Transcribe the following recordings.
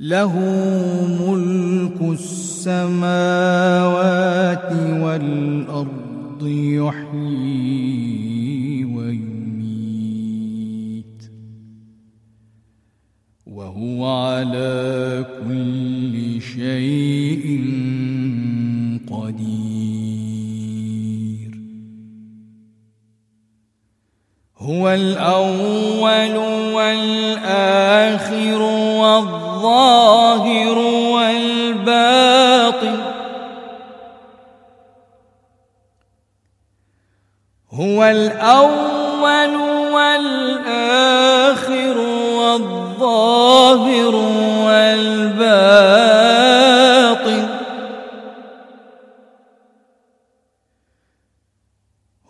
له ملك السماوات والأرض يحيي ويميت وهو على كل شيء قدير هو الأول والآخر والظاهر والباطن. هو الأول والآخر والظاهر والباطن.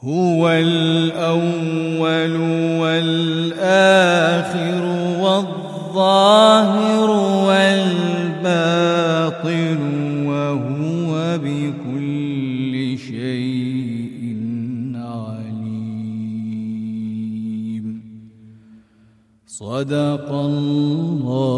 هو الأول والآخر والظاهر والباطن وهو بكل شيء عليم. صدق الله